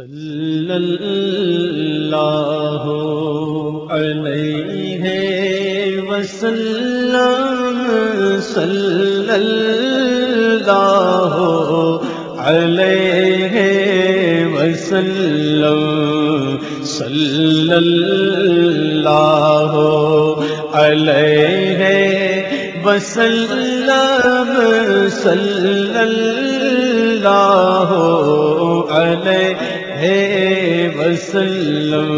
صلی اللہ علیہ وسلم صلی اللہ علیہ وسلم صلی اللہ علیہ وسلم صلی اللہ علیہ وسلم۔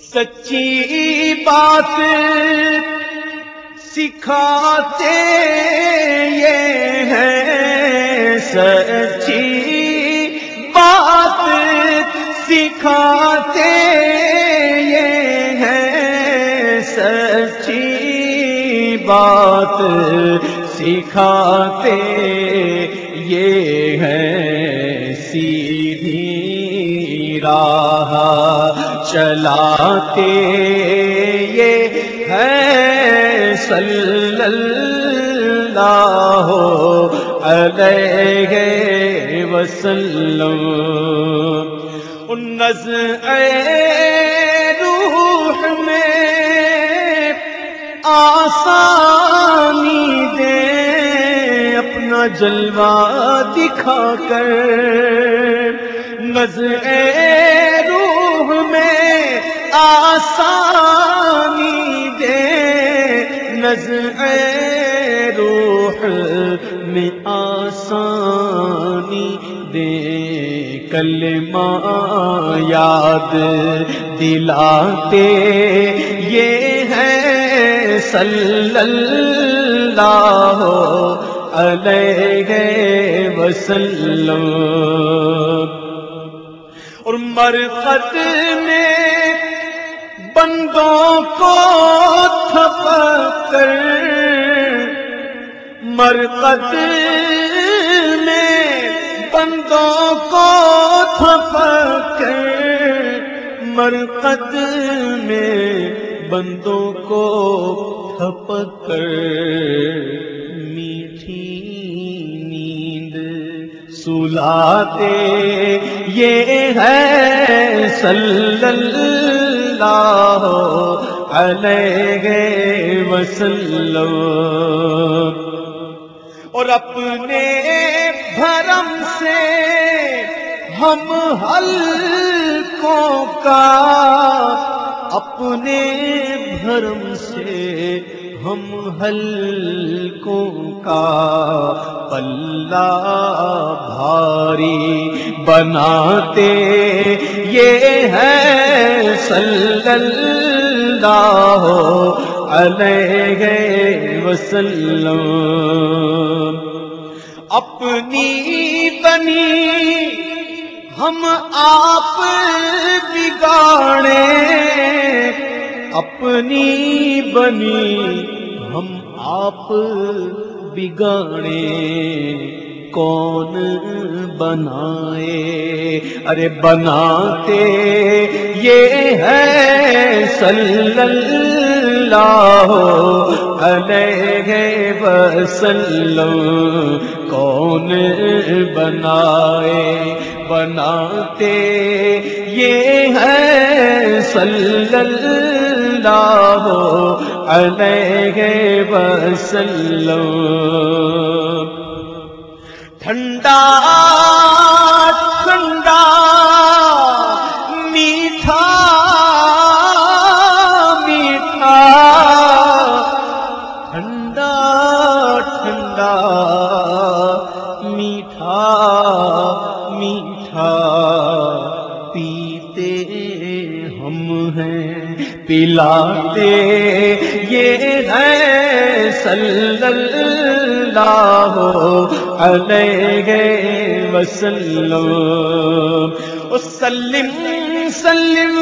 سچی بات سکھاتے یہ ہے سچی بات سکھاتے یہ ہے سچی بات سکھاتے، یہ ہے سیدھی راہ چلاتے، یہ ہے صلی اللہ علیہ وسلم۔ نز روح میں آسانی دے اپنا جلوہ دکھا کر۔ نظر روح میں آسانی دے۔ نظر روح میں آسانی دے۔ کلمہ یاد دلاتے یہ ہے صلی اللہ علیہ وسلم۔ اور مرقت میں بندوں کو تھپ کر مرقت میں بندوں کو تھپ کر مرقت میں بندوں کو تھپ کر سلاتے یہ ہے صلی اللہ علیہ وسلم۔ اور اپنے بھرم سے ہم ہلکوں کا اپنے بھرم سے ہم ہلکوں کا پلہ بھاری بناتے یہ ہے صلی اللہ علیہ وسلم۔ اپنی بنی ہم آپ بگاڑے، اپنی بنی آپ بگاڑے کون بنائے؟ ارے بناتے یہ ہے صلی اللہ علیہ وسلم۔ کون بنائے؟ بناتے یہ ہے صلی اللہ علیہ وسلم۔ ٹھنڈا ٹھنڈا میٹھا میٹھا۔ ٹھنڈا ٹھنڈا میٹھا میٹھا۔ پیتے ہم ہیں پلاتے یہ ہے صلی اللہ علیہ وسلم۔ سلم سلم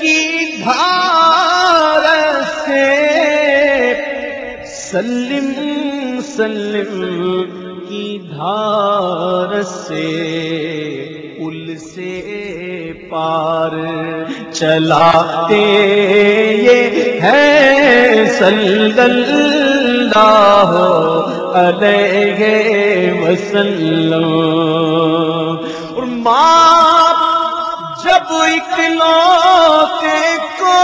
کی دھار سے۔ سلم سلم کی دھار سے۔ پل سے پار چلاتے یہ ہے صلی اللہ علیہ وسلم۔ اور ماں جب اکلوتے کو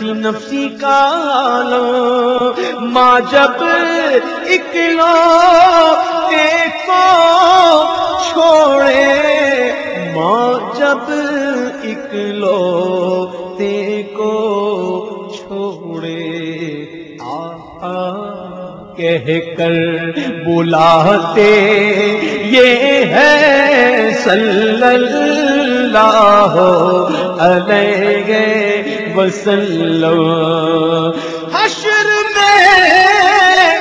نفسی نفسی کا لو ماں جب اکلو کو چھوڑے، ماں جب اکلو کو چھوڑے آ کہہ کر بلاتے، یہ ہے صلی اللہ علیہ وسلم. حشر میں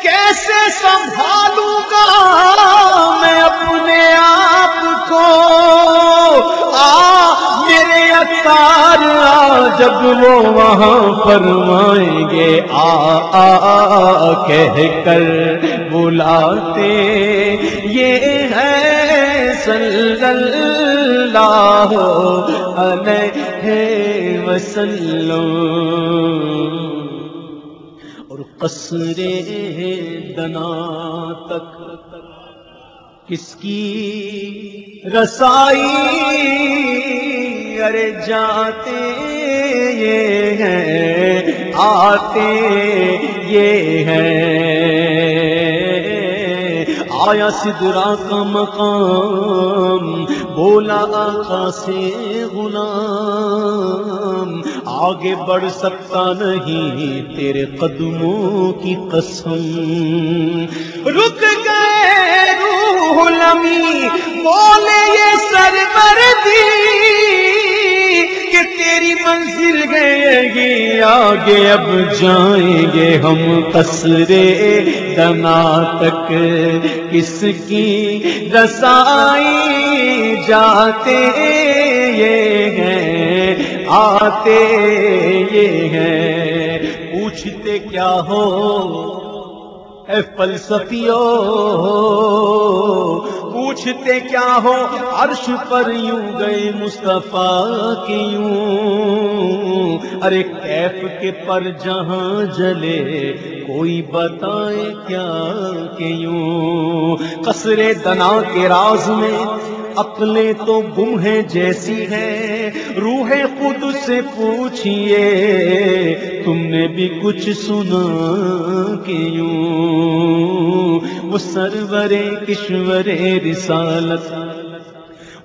کیسے سنبھالوں گا میں اپنے آپ کو؟ آ، میرے اطار جب وہ وہاں فرمائیں گے آ آ، کہہ کر بلاتے، یہ ہے صلی اللہ علیہ وسلم. اور قصر دنا تک کس کی رسائی ارے جاتے یہ ہیں، آتے یہ ہیں. آیا سدرا کا مقام، بولا آقا سے غلام۔ آگے بڑھ سکتا نہیں تیرے قدموں کی قسم۔ رک گئے روح لمی بولے یہ پر منزل گئے گی آگے، اب جائیں گے ہم قصرے دنا تک۔ کس کی رسائی جاتے یہ ہیں، آتے یہ ہیں۔ پوچھتے کیا ہو اے فلسفیوں پوچھتے کیا ہو؟ عرش پر یوں گئے مصطفیٰ کی یوں۔ ارے کیف کے پر جہاں جلے، کوئی بتائے کیا کہ یوں۔ قصر دنا کے راز میں عقلیں تو گم ہے جیسی ہے روح خود سے پوچھئے تم نے بھی کچھ سنا کیوں؟ وہ سرور کشور رسالت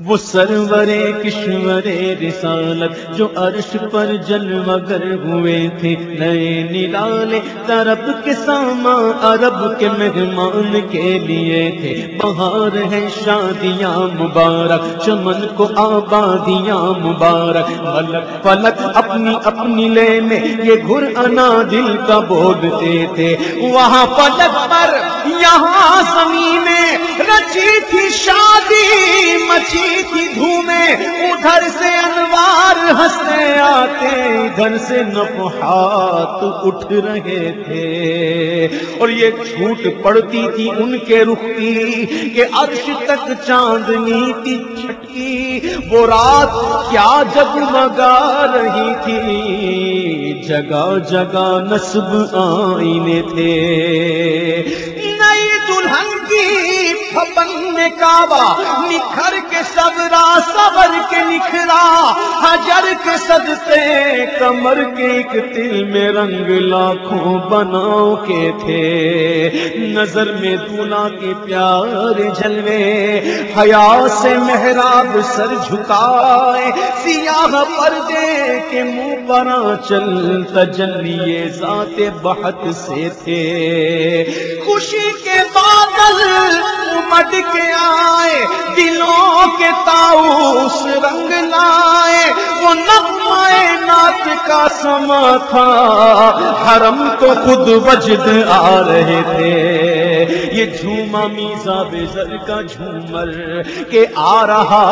وہ سرور کشور رسالت جو عرش پر جل مگر ہوئے تھے۔ نئے نرالے ترب کے ساما عرب کے مہمان کے لیے تھے۔ بہار ہے شادیاں مبارک، چمن کو آبادیاں مبارک۔ فلک فلک اپنی اپنی لے میں یہ گھر انا دل کا بولتے تھے۔ وہاں فلک پر یہاں زمین میں رچی تھی شادی مچی تھی دھومیں ادھر سے انوار ہنسنے آتے، ادھر سے نفحات اٹھ رہے تھے۔ اور یہ چھوٹ پڑتی تھی ان کے رخ کی، کہ عرش تک چاندنی تھی چھٹکی۔ وہ رات کیا جگمگا رہی تھی، جگہ جگہ نصب آئینے تھے۔ کی میں کعبہ نکھر کے سبرا صبر کے نکھرا حجر کے صدقے، کمر کے ایک تل میں رنگ لاکھوں بناؤ کے تھے۔ نظر میں دولا کے پیار جلوے حیا سے محراب سر جھکائے۔ سیاہ پردے کے منہ پر چل تجلیے ذات بہت سے تھے۔ خوشی کے بادل امٹ کے آئے، دلوں کے تاؤس رنگ لائے، وہ نغمائے نات کا سما تھا۔ حرم تو خود وجد آ رہے تھے۔ یہ جھوما میزا بزر کا جھومر کہ آ رہا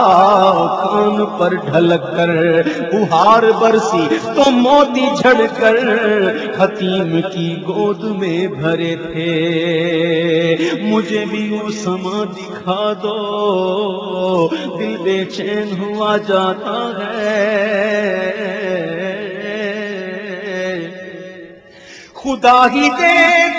کان پر ڈھلک کر، بہار برسی تو موتی جھڑ کر، حتیم کی گود میں بھرے تھے۔ مجھے بھی وہ سما دکھا دو، دل بے چین ہوا جاتا ہے۔ خدا ہی دے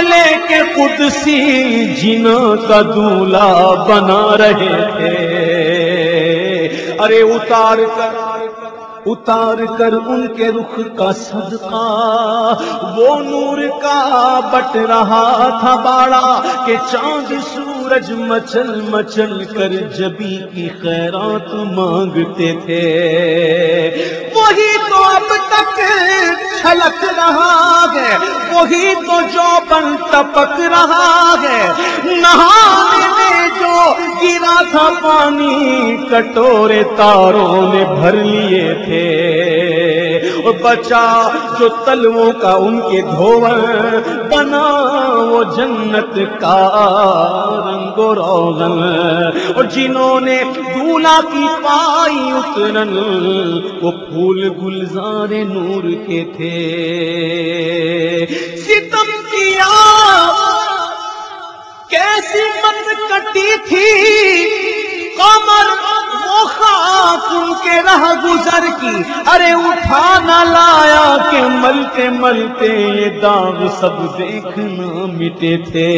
لے کے خود سی کا دولا بنا رہے تھے۔ ارے اتار کر اتار کر ان کے رخ کا صدقہ۔ وہ نور کا بٹ رہا تھا باڑا کہ چاند سورج مچل مچل کر جبی کی خیرات مانگتے تھے۔ وہی تو اب تک چھلک رہا ہے، وہی تو جو بن ٹپک رہا ہے۔ نہانے میں جو گرا تھا پانی، کٹورے تاروں نے بھر لیے تھے۔ بچا جو تلووں کا ان کے دھوور بنا وہ جنت کا رنگ و روغن۔ اور جنہوں نے دولا کی پائی اترن، وہ پھول گلزار نور کے تھے۔ ستم کیا کیسی مت کٹی تھی۔ کمر وہ خاک ان کے رہ گزر کی۔ ارے اٹھا نہ لایا کہ ملتے ملتے یہ داغ سب دیکھنا مٹے تھے۔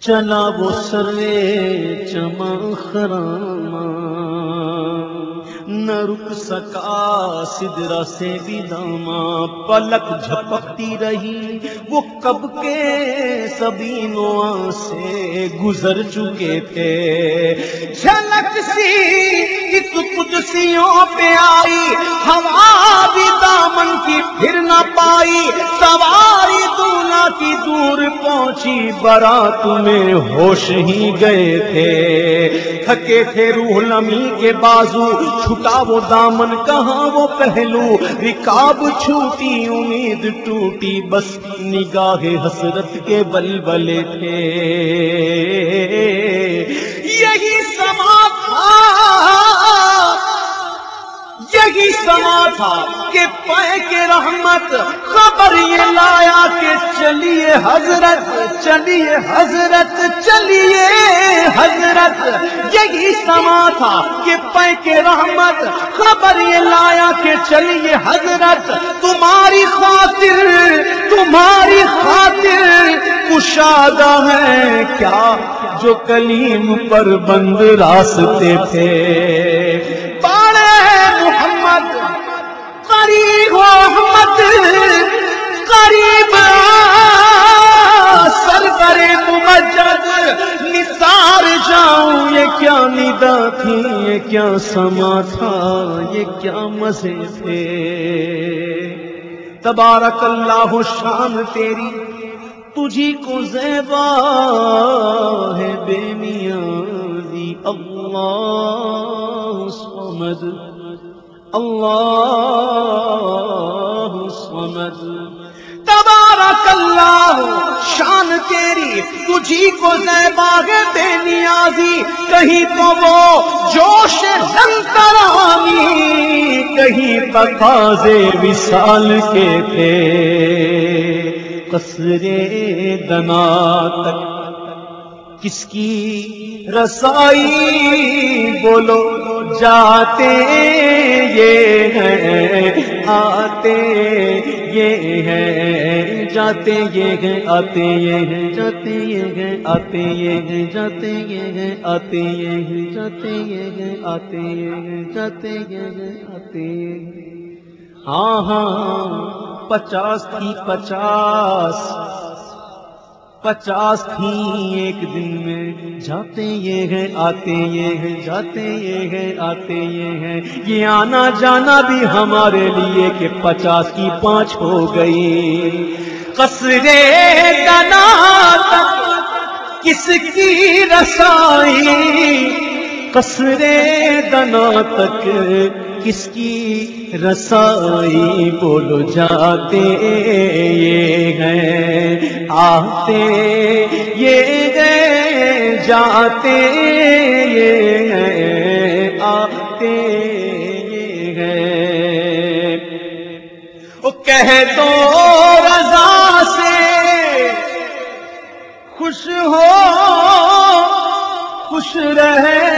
چلا وہ سرے چما خراما۔ نہ رک سکا سدرا سے بھی داما، پلک جھپکتی رہی۔ وہ کب کے سبھی سے گزر چکے تھے۔ جھلک سی، اس قدسیوں پہ آئی۔ ہوا بھی دامن کی پھر نہ پائی۔ سواری دولا کی دور پہنچی، برات میں ہوش ہی گئے تھے۔ تھکے تھے روح نمی کے بازو، چھٹا وہ دامن، کہاں وہ پہلو؟ رکاب چھوٹی امید ٹوٹی، بس نگاہ حسرت کے بلبلے تھے۔ سما تھا کہ پے کے رحمت خبر یہ لایا کہ چلیے حضرت چلیے حضرت چلیے حضرت۔ یہی سما تھا کہ پے کے رحمت خبر یہ لایا کہ چلیے حضرت۔ تمہاری خاطر تمہاری خاطر کشادہ ہے کیا جو کلیم پر بند راستے تھے۔ قریب محمد قریب سر کرے ممجد، نثار جاؤں، یہ کیا ندا تھی، یہ کیا سما تھا، یہ کیا مزے تھے۔ تبارک اللہ شان تیری، تجھی کو زیبا ہے بے نیازی۔ اللہ سمد اللہ تجھی کو زیبا ہے بے نیازی، کہیں تو وہ جوش سنترانی کہیں تقاضے وصال کے تھے۔ قصرے دنا تک کس کی رسائی بولو جاتے یہ ہیں؟ آتے یہ ہیں جاتے یہ ہیں آتے یہ ہیں جاتے یہ ہیں آتے یہ ہیں جاتے یہ ہیں آتے یہ ہیں جاتے یہ ہیں آتے یہ ہیں جاتے یہ ہیں آتے ہاں ہاں پچاس کی پچاس پچاس تھی ایک دن میں۔ جاتے یہ ہیں، آتے یہ ہیں، جاتے یہ ہیں، آتے یہ ہیں۔ یہ آنا جانا بھی ہمارے لیے کہ پچاس کی پانچ ہو گئی۔ قصرے دنا تک کس کی رسائی؟ قصرے دنا تک کس کی رسائی بولو جاتے یہ ہیں؟ آتے یہ ہیں، جاتے یہ ہیں، آتے یہ ہیں۔ کہہ دو رضا سے خوش ہو، خوش رہے۔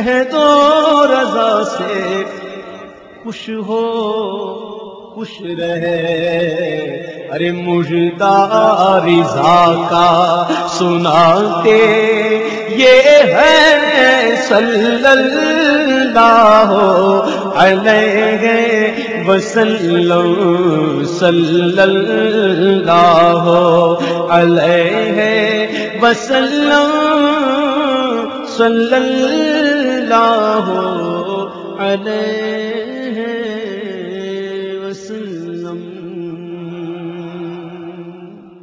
کہہ دو رضا سے خوش ہو، خوش رہے۔ ارے مجھتا رضا کا سناتے یہ ہے صلی اللہ علیہ وسلم۔ صلی اللہ علیہ وسلم۔ صلی اللہ علیہ